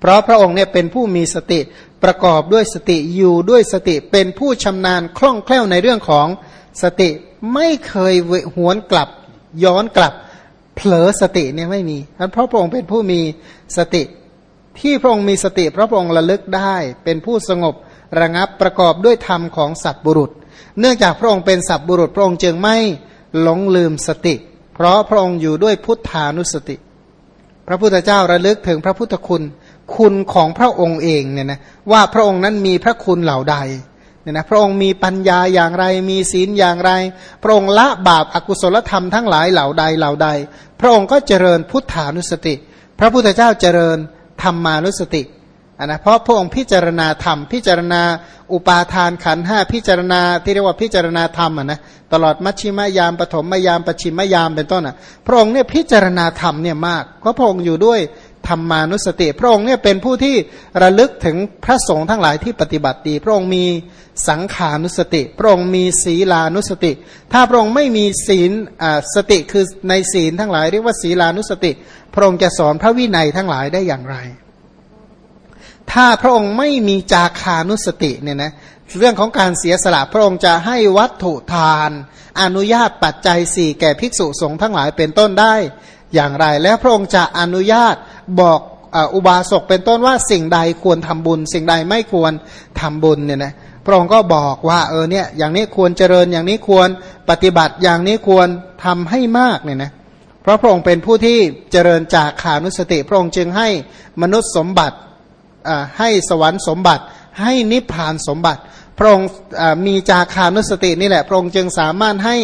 เพราะพระองค์เนี่ยเป็นผู้มีสติประกอบด้วยสติอยู่ด้วยสติเป็นผู้ชำนาญคล่องแคล่วในเรื่องของสติไม่เคยหวนกลับย้อนกลับเผลอสติเนี่ยไม่มีเพราะพระองค์เป็นผู้มีสติ ที่พระองค์มีสติ เพราะพระองค์ระลึกได้ เป็นผู้สงบระงับประกอบด้วยธรรมของสัตบุรุษ เนื่องจากพระองค์เป็นสัตบุรุษ พระองค์จึงไม่หลงลืมสติ เพราะพระองค์อยู่ด้วยพุทธานุสติ พระพุทธเจ้าระลึกถึงพระพุทธคุณ คุณของพระองค์เองเนี่ยนะว่าพระองค์นั้นมีพระคุณเหล่าใดเนี่ยนะพระองค์มีปัญญาอย่างไรมีศีลอย่างไร พระองค์ละบาปอากุศลธรรมทั้งหลายเหล่าใดเหล่าใด พระองค์ก็เจริญพุทธานุสติ พระพุทธเจ้าเจริญธรรมานุสตินนะเพราะพระองค์พิจารณาธรรม พิจารณาอุปาทานขันห้าพิจารณาที่เรียกว่าพิจารณาธรรมอะนะตลอดมัชชิมยามปฐมยามปชิมยามเป็นต้นอะพระองค์เนี่ยพิจารณาธรรมเนี่ยมากเพราะพระองค์อยู่ด้วย ธรรมานุสติ พระองค์เนี่ยเป็นผู้ที่ระลึกถึงพระสงฆ์ทั้งหลายที่ปฏิบัติดี พระองค์มีสังขานุสติ พระองค์มีศีลานุสติ ถ้าพระองค์ไม่มีศีลสติคือในศีลทั้งหลายเรียกว่าศีลานุสติ พระองค์จะสอนพระวินัยทั้งหลายได้อย่างไร ถ้าพระองค์ไม่มีจาคานุสติเนี่ยนะเรื่องของการเสียสละพระองค์จะให้วัตถุทาน อนุญาตปัจจัยสี่แก่ภิกษุสงฆ์ทั้งหลายเป็นต้นได้อย่างไร แล้วพระองค์จะอนุญาต บอกอุบาสกเป็นต้นว่าสิ่งใดควรทำบุญ สิ่งใดไม่ควรทำบุญเนี่ยนะพระองค์ก็บอกว่าเออเนี่ยอย่างนี้ควรเจริญอย่างนี้ควรปฏิบัติอย่างนี้ควรทำให้มากเนี่ยนะเพราะพระองค์เป็นผู้ที่เจริญจากขานุสติ พระองค์จึงให้มนุษย์สมบัติให้สวรรค์สมบัติ ให้นิพพานสมบัติ พระองค์มีจาคานุสตินี่แหละพระองค์จึงสามารถให้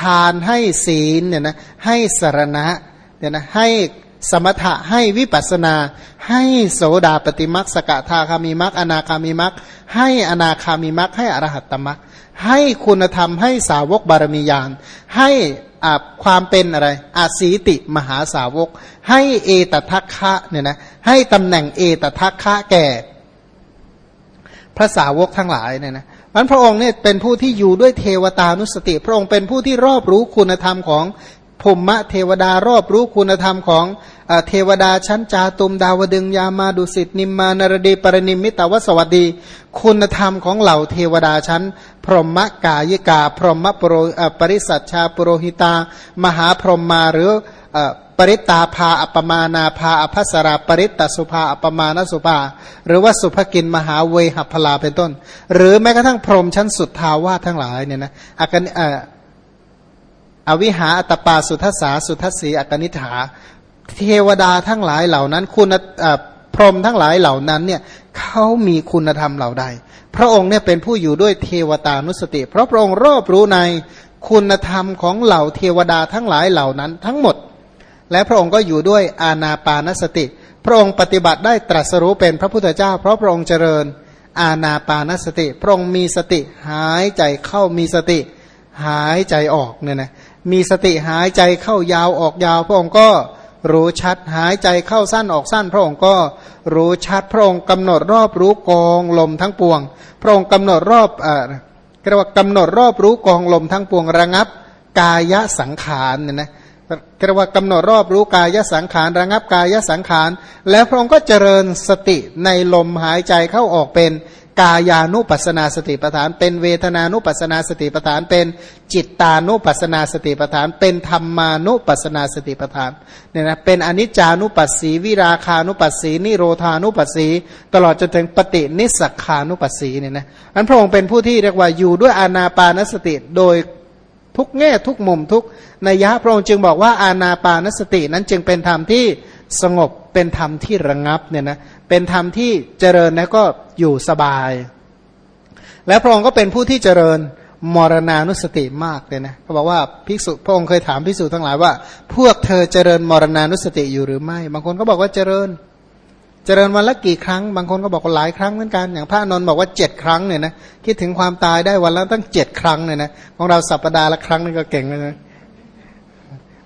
ทานให้ศีลเนี่ยนะให้สารณะเนี่ยนะให้ สมถะให้วิปัสนา ให้โสดาปฏิมักสกทาคามีมักอนาคามีมักให้อนาคามีมักให้อรหัตตมักให้คุณธรรมให้สาวกบารมียาน ให้ความเป็นอะไรอาศีติมหาสาวก ให้เอตทัคคะเนี่ยนะให้ตำแหน่งเอตทัคคะแก่พระสาวกทั้งหลายเนี่ยนะมันพระองค์เนี่ยเป็นผู้ที่อยู่ด้วยเทวตานุสติ พระองค์เป็นผู้ที่รอบรู้คุณธรรมของ ภมมะเทวดารอบรู้คุณธรรมของเทวดาชั้นจาตุมดาวดึงยามาดุสิตนิมมานรดีปรนิมิตาวสวัสดี คุณธรรมของเหล่าเทวดาชั้น พรหมกายิกา พรหมปรปริสัชชาปุโรหิตา มหาพรหมมาหรือปริตาภาอัปมานาภาอภัสราปริตตสุภาอัปมานสุภา หรือว่าสุภกินมหาเวหัพลาเป็นต้น หรือแม้กระทั่งพรหมชั้นสุดทาวาทั้งหลายเนี่ยนะอากัน อวิหาอัตปาสุทัสสาสุทัสสีอัตนิฐา เทวดาทั้งหลายเหล่านั้น คุณพรหมทั้งหลายเหล่านั้นเนี่ยเขามีคุณธรรมเหล่าใด พระองค์เนี่ยเป็นผู้อยู่ด้วยเทวตานุสติ เพราะพระองค์รอบรู้ในคุณธรรมของเหล่าเทวดาทั้งหลายเหล่านั้นทั้งหมด และพระองค์ก็อยู่ด้วยอาณาปานสติ พระองค์ปฏิบัติได้ตรัสรู้เป็นพระพุทธเจ้า เพราะพระองค์เจริญอาณาปานสติ พระองค์มีสติหายใจเข้ามีสติหายใจออกเนี่ยนะ มีสติหายใจเข้ายาวออกยาว พระองค์ก็รู้ชัดหายใจเข้าสั้นออกสั้น พระองค์ก็รู้ชัดพระองค์กำหนดรอบรู้กองลมทั้งปวง พระองค์กำหนดรอบเอ่าเรียกว่ากำหนดรอบรู้กองลมทั้งปวงระงับกายสังขารเนี่ยนะเรียกว่ากำหนดรอบรู้กายสังขารระงับกายสังขาร แล้วพระองค์ก็เจริญสติในลมหายใจเข้าออกเป็น กายานุปัสนาสติปทาน เป็นเวทนานุปัสนาสติปทาน เป็นจิตตานุปัสนาสติปทาน เป็นธรรมานุปัสนาสติปทานเนี่ยนะเป็นอนิจจานุปัสสีวิราคานุปัสสีนิโรธานุปัสสี ตลอดจนถึงปฏินิสักานุปัสสีเนี่ยนะอันพระองค์เป็นผู้ที่เรียกว่าอยู่ด้วยอานาปานสติโดยทุกแง่ทุกมุมทุกนัยยะพระองค์จึงบอกว่าอานาปานสตินั้นจึงเป็นธรรมที่สงบเป็นธรรมที่ระงับเนี่ยนะเป็นธรรมที่เจริญแล้วก็ อยู่สบาย แล้วพระองค์ก็เป็นผู้ที่เจริญมรณานุสติมากเลยนะเขาบอกว่าภิกษุพระองค์เคยถามภิกษุทั้งหลายว่า พวกเธอเจริญมรณานุสติอยู่หรือไม่ บางคนก็บอกว่าเจริญ เจริญวันละกี่ครั้ง บางคนก็บอกว่าหลายครั้งเหมือนกัน อย่างพระนนท์บอกว่าเจ็ดครั้งเนี่ยนะคิดถึงความตายได้วันละตั้งเจ็ดครั้งเนี่ยนะของเราสัปปดาห์ละครั้งนี่ก็เก่งเลยนะ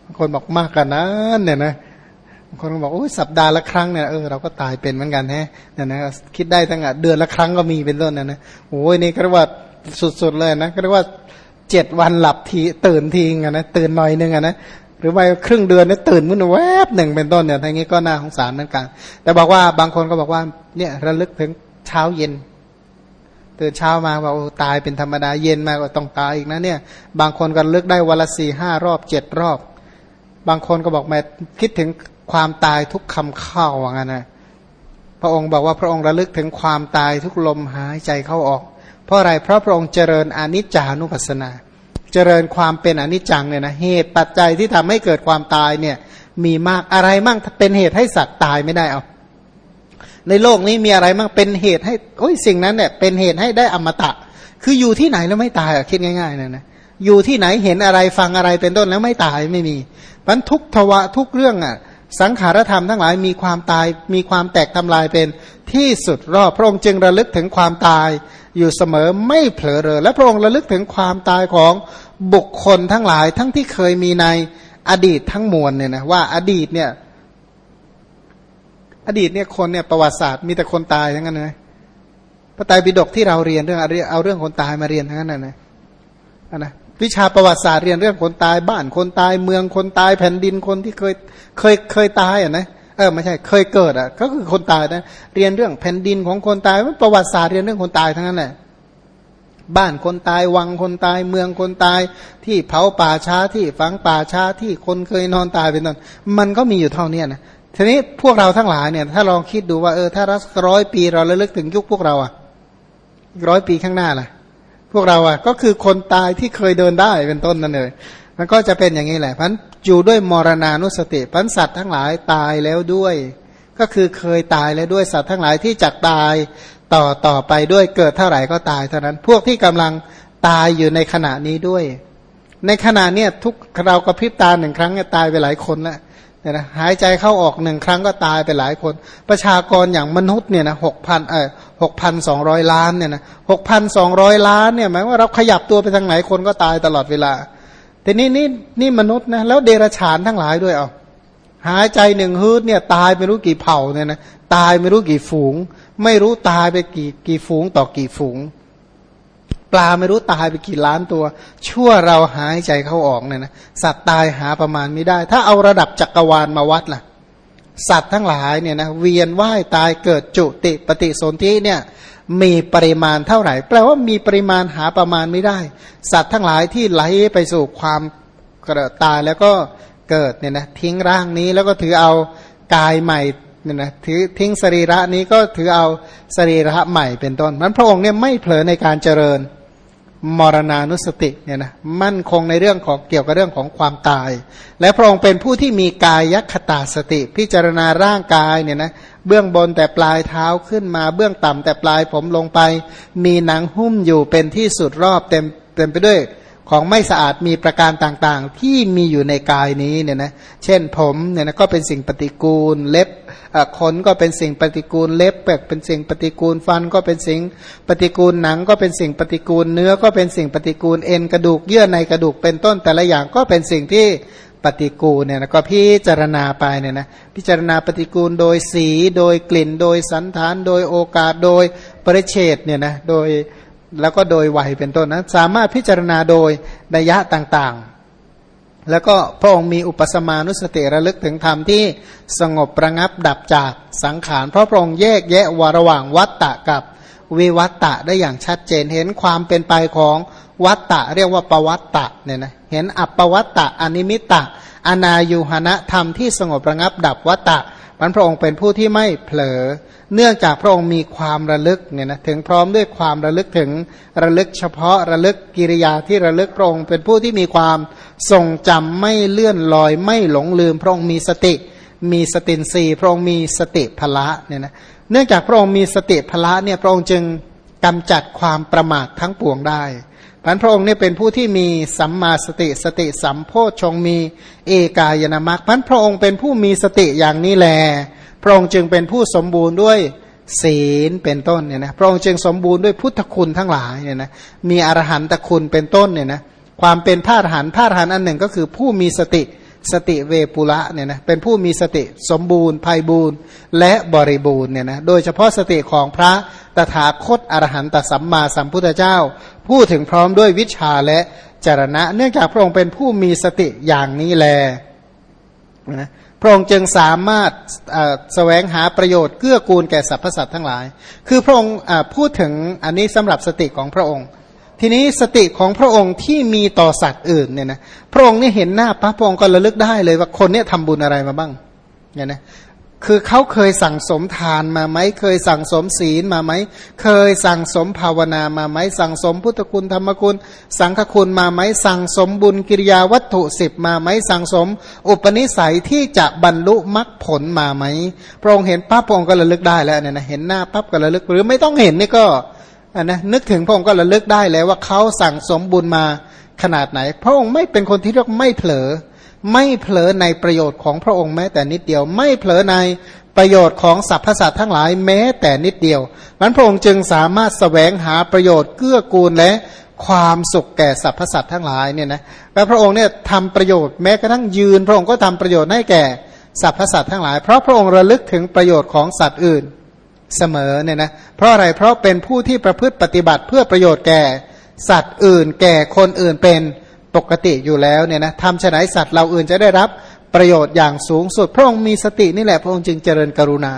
บางคนบอกมากกันนั้นเนี่ยนะ คนบอกโอ้ยสัปดาห์ละครั้งเนี่ยเออเราก็ตายเป็นเหมือนกันแฮะเนี่ยนะคิดได้ตั้งแต่เดือนละครั้งก็มีเป็นต้นนะนะโอ้ยนี่ก็เรียกว่าสุดๆเลยนะก็เรียกว่าเจ็ดวันหลับทีตื่นทีงนะตื่นหน่อยนึงนะหรือว่าครึ่งเดือนเนี่ยตื่นขึ้นแวบหนึ่งเป็นต้นเนี่ยทั้งนี้ก็น่าสงสารเหมือนกัน แต่บอกว่าบางคนก็บอกว่าเนี่ยระลึกถึงเช้าเย็นตื่นเช้ามาว่าตายเป็นธรรมดาเย็นมาก็ต้องตายอีกนะเนี่ย บางคนก็เลือกได้วันละสี่ห้ารอบเจ็ดรอบ บางคนก็บอกแม่คิดถึง ความตายทุกคำเข้าว่างั้นนะพระองค์บอกว่าพระองค์ระลึกถึงความตายทุกลมหายใจเข้าออก เพราะอะไรเพราะพระองค์เจริญอนิจจานุปัสสนา เจริญความเป็นอนิจจังเนี่ยนะเหตุปัจจัยที่ทำให้เกิดความตายเนี่ยมีมากอะไรมั่งเป็นเหตุให้สัตว์ตายไม่ได้เอาในโลกนี้มีอะไรมั่งเป็นเหตุให้โอ้ยสิ่งนั้นเนี่ยเป็นเหตุให้ได้อมตะ คืออยู่ที่ไหนแล้วไม่ตายอะคิดง่ายๆนะนะอยู่ที่ไหนเห็นอะไรฟังอะไรเป็นต้นแล้วไม่ตายไม่มีมันทุกทวะทุกเรื่องอะ สังขารธรรมทั้งหลายมีความตายมีความแตกทำลายเป็นที่สุดรอบพระองค์จึงระลึกถึงความตายอยู่เสมอไม่เผลอเลยและพระองค์ระลึกถึงความตายของบุคคลทั้งหลายทั้งที่เคยมีในอดีตทั้งมวลเนี่ยนะว่าอดีตเนี่ย อดีตเนี่ยคนเนี่ยประวัติศาสตร์มีแต่คนตายทั้งนั้นเลยพระไตรปิฎกที่เราเรียนเรื่องเอาเรื่องคนตายมาเรียนทั้งนั้นนะนะ วิชาประวัติศาสตร์เรียนเรื่องคนตายบ้านคนตายเมืองคนตายแผ่นดินคนที่เคยเคยเคยตายอะนะเออไม่ใช่เคยเกิดอะ ก็คือคนตายนะเรียนเรื่องแผ่นดินของคนตายประวัติศาสตร์เรียนเรื่องคนตายทั้งนั้นแหละบ้านคนตายวังคนตายเมืองคนตาย ที่เผาป่าช้าที่ฝังป่าช้าที่คนเคยนอนตายเป็นต้นมันก็มีอยู่เท่านี้นะทีนี้พวกเราทั้งหลายเนี่ย ถ้าลองคิดดูว่าเออถ้ารักร้อยปีเราระลึกถึงยุคพวกเราอะร้อยปีข้างหน้าล่ะ พวกเราอะก็คือคนตายที่เคยเดินได้เป็นต้นนั่นเลยมันก็จะเป็นอย่างนี้แหละพันอยู่ด้วยมรณานุสติพันสัตว์ทั้งหลายตายแล้วด้วย ก็คือเคยตายแล้วด้วยสัตว์ทั้งหลายที่จักตายต่อต่อไปด้วยเกิดเท่าไหร่ก็ตายเท่านั้น พวกที่กำลังตายอยู่ในขณะนี้ด้วย ในขณะเนี้ยทุกเรากระพริบตาหนึ่งครั้งตายไปหลายคนแล้ว เนี่ยนะหายใจเข้าออกหนึ่งครั้งก็ตายไปหลายคน ประชากรอย่างมนุษย์เนี่ยนะหกพันเออหกพันสองร้อยล้านเนี่ยนะหกพันสองร้อยล้านเนี่ยหมายว่าเราขยับตัวไปทางไหนคนก็ตายตลอดเวลา แต่นี่นี่นี่มนุษย์นะแล้วเดรัจฉานทั้งหลายด้วยเอาหายใจหนึ่งฮืดเนี่ยตายไม่รู้กี่เผ่าเนี่ยนะตายไม่รู้กี่ฝูง ไม่รู้ตายไปกี่กี่ฝูงต่อกี่ฝูง ปลาไม่รู้ตายไปกี่ล้านตัว ชั่วเราหายใจเข้าออกเนี่ยนะสัตว์ตายหาประมาณไม่ได้ ถ้าเอาระดับจักรวาลมาวัดล่ะ สัตว์ทั้งหลายเนี่ยนะเวียนว่ายตายเกิดจุติปฏิสนธิเนี่ยมีปริมาณเท่าไหร่ แปลว่ามีปริมาณหาประมาณไม่ได้ สัตว์ทั้งหลายที่ไหลไปสู่ความกิดตายแล้วก็เกิดเนี่ยนะทิ้งร่างนี้แล้วก็ถือเอากายใหม่เนี่ยนะถือทิ้งสรีระนี้ก็ถือเอาสรีระใหม่เป็นต้นมันพระองค์เนี่ยไม่เผลอในการเจริญ มรณานุสติเนี่ยนะมั่นคงในเรื่องของเกี่ยวกับเรื่องของความตาย และพระองค์เป็นผู้ที่มีกายคตาสติ พิจารณาร่างกายเนี่ยนะเบื้องบนแต่ปลายเท้าขึ้นมาเบื้องต่ำแต่ปลายผมลงไป มีหนังหุ้มอยู่เป็นที่สุดรอบเต็มเต็มไปด้วย ของไม่สะอาดมีประการต่างๆ ที่มีอยู่ในกายนี้เนี่ยนะเช่นผมเนี่ยนะก็เป็นสิ่งปฏิกูลเล็บขนก็เป็นสิ่งปฏิกูลเล็บแปกเป็นสิ่งปฏิกูลฟันก็เป็นสิ่งปฏิกูลหนังก็เป็นสิ่งปฏิกูลเนื้อก็เป็นสิ่งปฏิกูลเอ็นกระดูกเยื่อในกระดูกเป็นต้นแต่ละอย่างก็เป็นสิ่งที่ปฏิกูลเนี่ยนะก็พิจารณาไปเนี่ยนะพิจารณาปฏิกูลโดยสีโดยกลิ่น โดยสันฐาน โดยโอกาสโดยปริเฉดเนี่ยนะโดย แล้วก็โดยวัยเป็นต้นนะสามารถพิจารณาโดยนัยยะต่างๆ แล้วก็พระองค์มีอุปสมานุสติระลึกถึงธรรมที่สงบประงับดับจากสังขาร เพราะพระองค์แยกแยะวระหว่างวัตตะกับวิวัตตะได้อย่างชัดเจนเห็นความเป็นไปของวัตตะเรียกว่าปวัตตะเนี่ยนะเห็นอัปปวัตตะอนิมิตตะ อนายุหณะธรรมที่สงบระงับดับวัตตะมันพระองค์เป็นผู้ที่ไม่เผลอ เนื่องจากพระองค์มีความระลึกเนี่ยนะถึงพร้อมด้วยความระลึกถึงระลึกเฉพาะระลึกกิริยาที่ระลึกพระองค์เป็นผู้ที่มีความทรงจำไม่เลื่อนลอย ไม่หลงลืม พระองค์มีสติ มีสตินรีพระองค์มีสติพละเนี่ยนะเนื่องจากพระองค์มีสติพละเนี่ยพระองค์จึงกำจัดความประมาททั้งปวงได้พันพระองค์เนี่ยเป็นผู้ที่มีสัมมาสติสติสัมโพชงมีเอกายนามัคพันพระองค์เป็นผู้มีสติอย่างนี้แล พระองค์จึงเป็นผู้สมบูรณ์ด้วยศีลเป็นต้นเนี่ยนะพระองค์จึงสมบูรณ์ด้วยพุทธคุณทั้งหลายเนี่ยนะมีอรหันตคุณเป็นต้นเนี่ยนะความเป็นพระอรหันต์พระอรหันต์อันหนึ่งก็คือผู้มีสติสติเวปุระเนี่ยนะเป็นผู้มีสติสมบูรณ์ภัยบูรณ์และบริบูรณ์เนี่ยนะโดยเฉพาะสติของพระตถาคตอรหันตสัมมาสัมพุทธเจ้าพูดถึงพร้อมด้วยวิชาและจรณะ เนื่องจากพระองค์เป็นผู้มีสติอย่างนี้แลนะ พระองค์จึงสามารถแสวงหาประโยชน์เกื้อกูลแก่สรรพสัตว์ทั้งหลาย คือพระองค์พูดถึงอันนี้สำหรับสติของพระองค์ ทีนี้สติของพระองค์ที่มีต่อสัตว์อื่นเนี่ยนะพระองค์นี่เห็นหน้าพระพระองค์ก็ระลึกได้เลยว่าคนเนี้ยทำบุญอะไรมาบ้างเนี่ยนะ คือเขาเคยสั่งสมทานมาไหมเคยสั่งสมศีลมาไหมเคยสั่งสมภาวนามาไหมสั่งสมพุทธคุณธรรมคุณ สังฆคุณมาไหมสั่งสมบุญกิริยาวัตถุสิบมาไหมสั่งสม อุปนิสัยที่จะบรรลุมรรคผลมาไหมพระองค์เห็นปั๊บพระองค์ก็ระลึกได้แล้วเนี่ยนะเห็นหน้าปั๊บก็ระลึกหรือไม่ต้องเห็นนี่ก็นนะนึกถึงพระองค์ก็ระลึกได้แล้วว่าเขาสั่งสมบุญมาขนาดไหน พระองค์ไม่เป็นคนที่เรียกไม่เผลอ ไม่เผลอในประโยชน์ของพระองค์แม้แต่นิดเดียว ไม่เผลอในประโยชน์ของสรรพสัตว์ทั้งหลายแม้แต่นิดเดียวมันพระองค์จึงสามารถสแสวงหาประโยชน์เกื้อกูลและความสุขแก่สรรพสัตว์ทั้งหลายเนี่ยนะแล้วพระองค์เนี่ยทำประโยชน์แม้กระทั่งยืน พระองค์ก็ทำประโยชน์ให้แก่สรรพสัตว์ทั้งหลาย เพราะพระองค์ระลึกถึงประโยชน์ของสัตว์อื่นเสมอเนี่ยนะเพราะอะไรเพราะเป็นผู้ที่ประพฤติปฏิบัติเพื่อประโยชน์แก่สัตว์อื่น แก่คนอื่นเป็น ปกติอยู่แล้วเนี่ยนะทำฉนัยสัตว์เราอื่นจะได้รับประโยชน์อย่างสูงสุด พระองค์มีสตินี่แหละพระองค์จึงเจริญกรุณา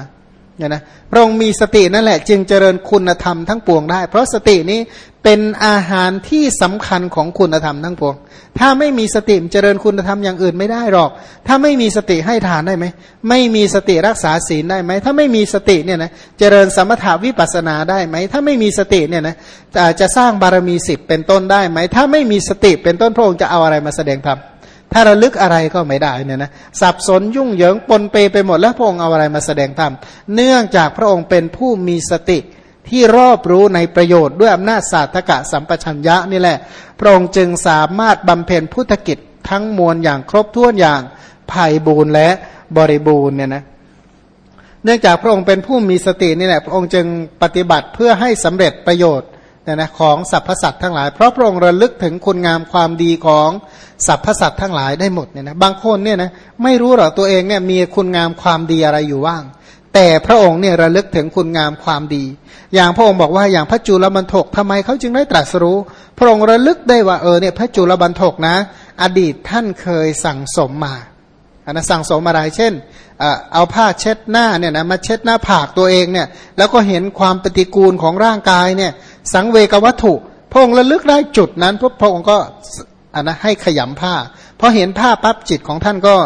เนี่ยนะพระองค์มีสตินั่นแหละ จึงเจริญคุณธรรมทั้งปวงได้ เพราะสตินี้เป็นอาหารที่สำคัญของคุณธรรมทั้งปวง ถ้าไม่มีสติเจริญคุณธรรมอย่างอื่นไม่ได้หรอก ถ้าไม่มีสติให้ทานได้ไหมไม่มีสติรักษาศีลได้ไหมถ้าไม่มีสติเนี่ยนะเจริญสมถาวิปัสนาได้ไหมถ้าไม่มีสติเนี่ยนะจะสร้างบารมีสิบเป็นต้นได้ไหมถ้าไม่มีสติเป็นต้นพระองค์จะเอาอะไรมาแสดงธรรม ถ้าระลึกอะไรก็ไม่ได้เนี่ยนะสับสนยุ่งเหยิงปนเปไปหมดแล้วพระองค์เอาอะไรมาแสดงธรรมเนื่องจากพระองค์เป็นผู้มีสติที่รอบรู้ในประโยชน์ด้วยอำนาจศาสตกะสัมปชัญญะนี่แหละ พระองค์จึงสามารถบำเพ็ญพุทธกิจทั้งมวลอย่างครบถ้วนอย่างภัยบูรณ์และบริบูรณ์เนี่ยนะเนื่องจากพระองค์เป็นผู้มีสตินี่แหละพระองค์จึงปฏิบัติเพื่อให้สำเร็จประโยชน์ เนี่ยนะของสรรพสัตว์ทั้งหลาย เพราะพระองค์ระลึกถึงคุณงามความดีของสรรพสัตว์ทั้งหลายได้หมดเนี่ยนะบางคนเนี่ยนะไม่รู้หรอกตัวเองเนี่ยมีคุณงามความดีอะไรอยู่ว่าง แต่พระองค์เนี่ยระลึกถึงคุณงามความดี อย่างพระองค์บอกว่าอย่างพระจุลบรรทกทำไมเขาจึงได้ตรัสรู้ พระองค์ระลึกได้ว่าเออเนี่ยพระจุลบรรทกนะ อดีตท่านเคยสั่งสมมา นนะสั่งสมอะไรเช่นเอาผ้าเช็ดหน้าเนี่ยนะมาเช็ดหน้าผากตัวเองเนี่ยแล้วก็เห็นความปฏิกูลของร่างกายเนี่ยสังเวกวัตถุ พระองค์ระลึกได้จุดนั้นพระองค์ก็อันนะให้ขยำผ้าพอเห็นผ้าปั๊บจิตของท่านก็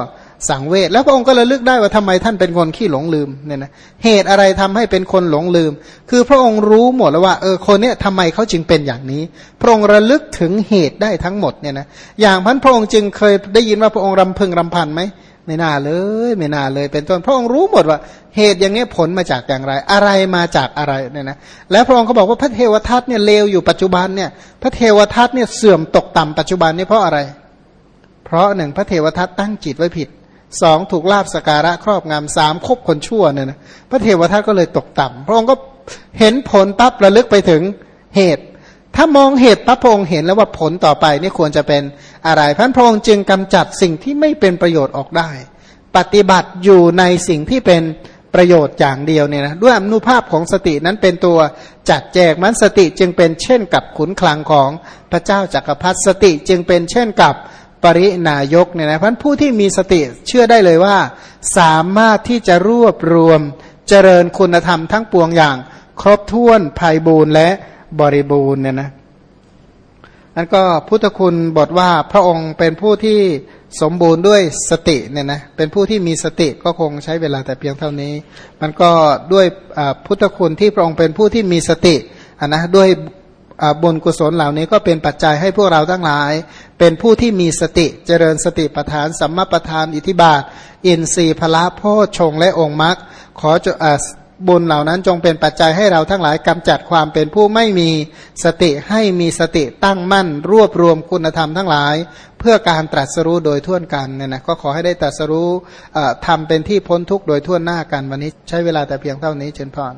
สังเวชแล้วพระองค์ก็ระลึกได้ว่าทำไมท่านเป็นคนขี้หลงลืมเนี่ยนะเหตุอะไรทำให้เป็นคนหลงลืม คือพระองค์รู้หมดแล้วว่าเออคนเนี้ยทำไมเขาจึงเป็นอย่างนี้ พระองค์ระลึกถึงเหตุได้ทั้งหมดเนี่ยนะอย่างพันพระองค์จึงเคยได้ยินว่าพระองค์รำพึงรำพันไหมไม่น่าเลยไม่น่าเลย เป็นต้นพระองค์รู้หมดว่าเหตุอย่างนี้ผลมาจากอย่างไร อะไรมาจากอะไรเนี่ยนะแล้วพระองค์ก็บอกว่าพระเทวทัตเนี่ยเลวอยู่ปัจจุบันเนี่ยพระเทวทัตเนี่ยเสื่อมตกต่ำปัจจุบันนี่เพราะอะไร เพราะหนึ่งพระเทวทัตตั้งจิตไว้ผิด สองถูกลาบสการะครอบงำสามคบคนชั่วเนี่ยนะพระเทวทัตก็เลยตกต่ำพระองค์ก็เห็นผลปั๊บระลึกไปถึงเหตุ ถ้ามองเหตุพระพง์เห็นแล้วว่าผลต่อไปนี่ควรจะเป็นอะไรพระพง์จึงกำจัดสิ่งที่ไม่เป็นประโยชน์ออกได้ ปฏิบัติอยู่ในสิ่งที่เป็นประโยชน์อย่างเดียวเนี่ยนะด้วยอนุภาพของสตินั้นเป็นตัวจัดแจกมันสติจึงเป็นเช่นกับขุนคลังของพระเจ้าจากักรพรรดิสติจึงเป็นเช่นกับ ปรินายกเนี่ยนะพันผู้ที่มีสติเชื่อได้เลยว่า สามารถที่จะรวบรวมเจริญคุณธรรมทั้งปวงอย่าง ครบถ้วนภัยบูรณ์และบริบูรณ์เนี่ยนะนั่นก็พุทธคุณบทว่าพระองค์เป็นผู้ที่สมบูรณ์ด้วยสติเนี่ยนะเป็นผู้ที่มีสติก็คงใช้เวลาแต่เพียงเท่านี้ มันก็ด้วยพุทธคุณที่พระองค์เป็นผู้ที่มีสตินนะด้วย บุญกุศลเหล่านี้ก็เป็นปัจจัยให้พวกเราทั้งหลาย เป็นผู้ที่มีสติเจริญสติปัฏฐานสัมมาปัฏฐานอิทิบาท อินทรีย์พละโพชงและองค์มรรคขอจะบุญเหล่านั้นจงเป็นปัจจัยให้เราทั้งหลายกำจัดความเป็นผู้ไม่มีสติให้มีสติตั้งมั่น รวบรวมคุณธรรมทั้งหลาย เพื่อการตรัสรู้โดยทั่วกันเนี่ยนะก็ขอให้ได้ตรัสรู้ทำเป็นที่พ้นทุกข์โดยทั่วหน้ากันวันนี้ใช้เวลาแต่เพียงเท่านี้เชิญพร